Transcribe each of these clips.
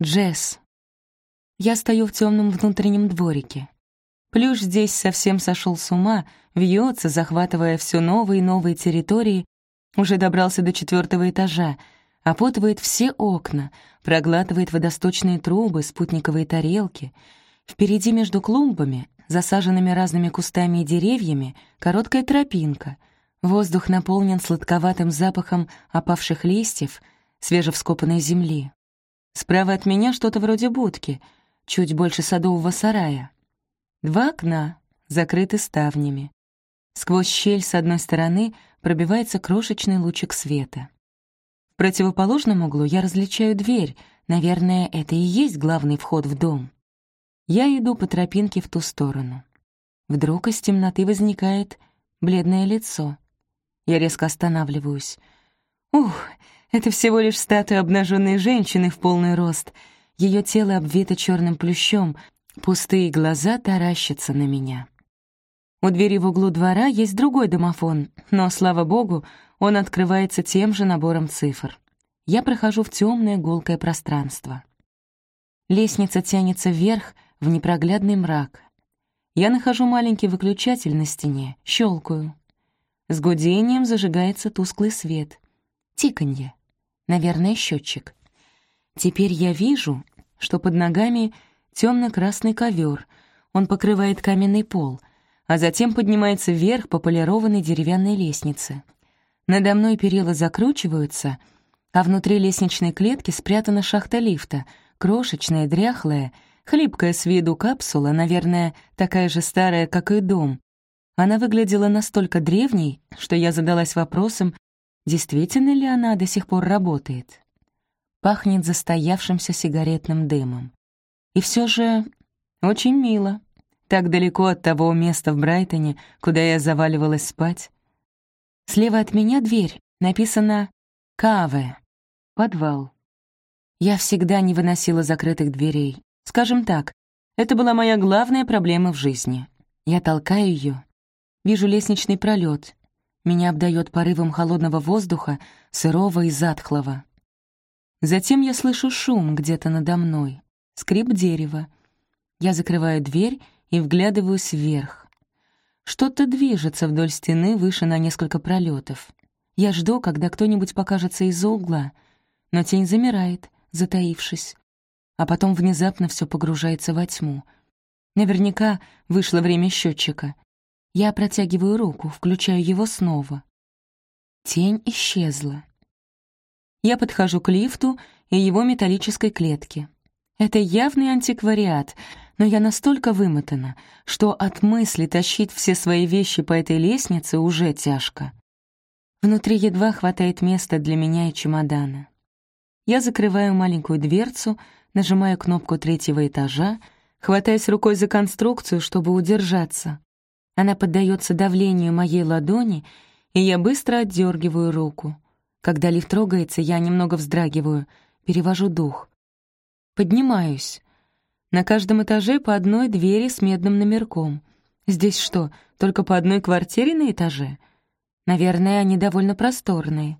Джесс. Я стою в темном внутреннем дворике. Плюш здесь совсем сошел с ума, вьется, захватывая все новые и новые территории, уже добрался до четвертого этажа, опутывает все окна, проглатывает водосточные трубы, спутниковые тарелки. Впереди между клумбами, засаженными разными кустами и деревьями, короткая тропинка. Воздух наполнен сладковатым запахом опавших листьев, свежевскопанной земли. Справа от меня что-то вроде будки, чуть больше садового сарая. Два окна, закрыты ставнями. Сквозь щель с одной стороны пробивается крошечный лучик света. В противоположном углу я различаю дверь. Наверное, это и есть главный вход в дом. Я иду по тропинке в ту сторону. Вдруг из темноты возникает бледное лицо. Я резко останавливаюсь. Ух, это всего лишь статуя обнаженной женщины в полный рост. Ее тело обвито черным плющом, Пустые глаза таращатся на меня. У двери в углу двора есть другой домофон, но, слава богу, он открывается тем же набором цифр. Я прохожу в темное гулкое пространство. Лестница тянется вверх в непроглядный мрак. Я нахожу маленький выключатель на стене, щелкаю. С гудением зажигается тусклый свет. Тиканье. Наверное, счетчик. Теперь я вижу, что под ногами темно-красный ковер. Он покрывает каменный пол, а затем поднимается вверх по полированной деревянной лестнице. Надо мной перила закручиваются, а внутри лестничной клетки спрятана шахта лифта, крошечная, дряхлая, хлипкая с виду капсула, наверное, такая же старая, как и дом. Она выглядела настолько древней, что я задалась вопросом, действительно ли она до сих пор работает. Пахнет застоявшимся сигаретным дымом. И все же очень мило. Так далеко от того места в Брайтоне, куда я заваливалась спать. Слева от меня дверь, написано «Каве», подвал. Я всегда не выносила закрытых дверей. Скажем так, это была моя главная проблема в жизни. Я толкаю ее, вижу лестничный пролет. Меня обдает порывом холодного воздуха, сырого и затхлого. Затем я слышу шум где-то надо мной скрип дерева. Я закрываю дверь и вглядываюсь вверх. Что-то движется вдоль стены выше на несколько пролетов. Я жду, когда кто-нибудь покажется из-за угла, но тень замирает, затаившись. А потом внезапно все погружается во тьму. Наверняка вышло время счетчика. Я протягиваю руку, включаю его снова. Тень исчезла. Я подхожу к лифту и его металлической клетке. Это явный антиквариат, но я настолько вымотана, что от мысли тащить все свои вещи по этой лестнице уже тяжко. Внутри едва хватает места для меня и чемодана. Я закрываю маленькую дверцу, нажимаю кнопку третьего этажа, хватаясь рукой за конструкцию, чтобы удержаться. Она поддается давлению моей ладони, и я быстро отдергиваю руку. Когда лифт трогается, я немного вздрагиваю, перевожу дух. Поднимаюсь. На каждом этаже по одной двери с медным номерком. Здесь что, только по одной квартире на этаже? Наверное, они довольно просторные.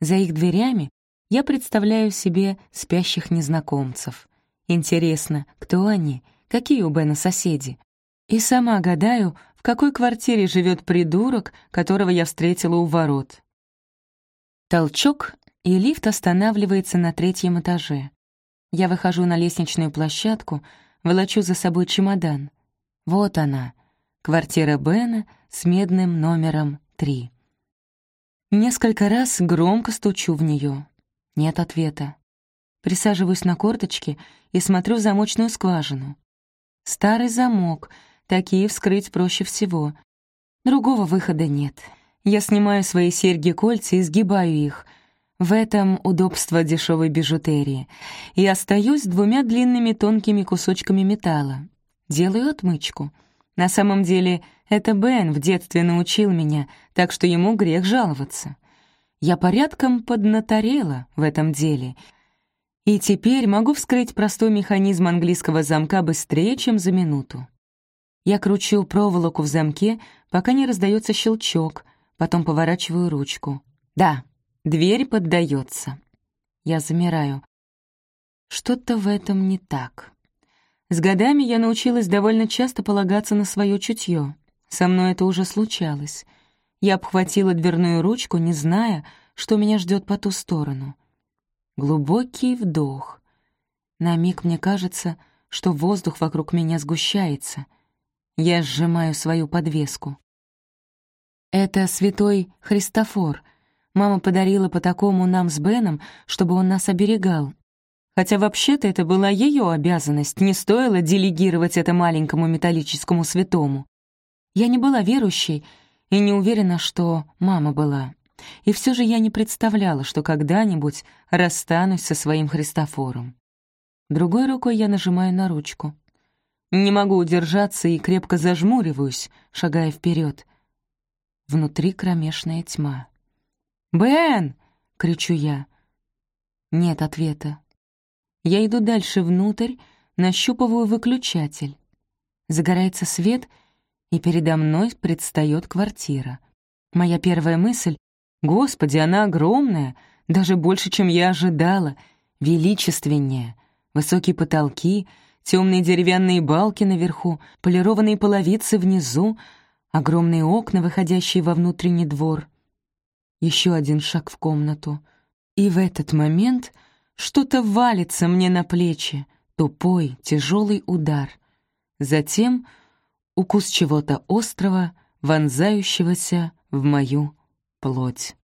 За их дверями я представляю себе спящих незнакомцев. Интересно, кто они, какие у Бена соседи? И сама гадаю, какой квартире живет придурок, которого я встретила у ворот. Толчок, и лифт останавливается на третьем этаже. Я выхожу на лестничную площадку, волочу за собой чемодан. Вот она, квартира Бена с медным номером 3. Несколько раз громко стучу в нее. Нет ответа. Присаживаюсь на корточки и смотрю в замочную скважину. Старый замок, такие вскрыть проще всего. Другого выхода нет. Я снимаю свои серьги-кольца и сгибаю их — в этом удобство дешевой бижутерии. И остаюсь двумя длинными тонкими кусочками металла. Делаю отмычку. На самом деле, это Бен в детстве научил меня, так что ему грех жаловаться. Я порядком поднаторела в этом деле. И теперь могу вскрыть простой механизм английского замка быстрее, чем за минуту. Я кручу проволоку в замке, пока не раздается щелчок, потом поворачиваю ручку. Да, Дверь поддается. Я замираю. Что-то в этом не так. С годами я научилась довольно часто полагаться на свое чутье. Со мной это уже случалось. Я обхватила дверную ручку, не зная, что меня ждет по ту сторону. Глубокий вдох. На миг мне кажется, что воздух вокруг меня сгущается. Я сжимаю свою подвеску. Это святой Христофор. Мама подарила по такому нам с Беном, чтобы он нас оберегал. Хотя вообще-то это была ее обязанность, не стоило делегировать это маленькому металлическому святому. Я не была верующей и не уверена, что мама была. И все же я не представляла, что когда-нибудь расстанусь со своим Христофором. Другой рукой я нажимаю на ручку. Не могу удержаться и крепко зажмуриваюсь, шагая вперед. Внутри кромешная тьма. «Бен!» — кричу я. Нет ответа. Я иду дальше внутрь, нащупываю выключатель. Загорается свет, и передо мной предстает квартира. Моя первая мысль — «Господи, она огромная, даже больше, чем я ожидала, величественнее. Высокие потолки, темные деревянные балки наверху, полированные половицы внизу, огромные окна, выходящие во внутренний двор. Еще один шаг в комнату. И в этот момент — что-то валится мне на плечи, тупой, тяжелый удар. Затем укус чего-то острого, вонзающегося в мою плоть.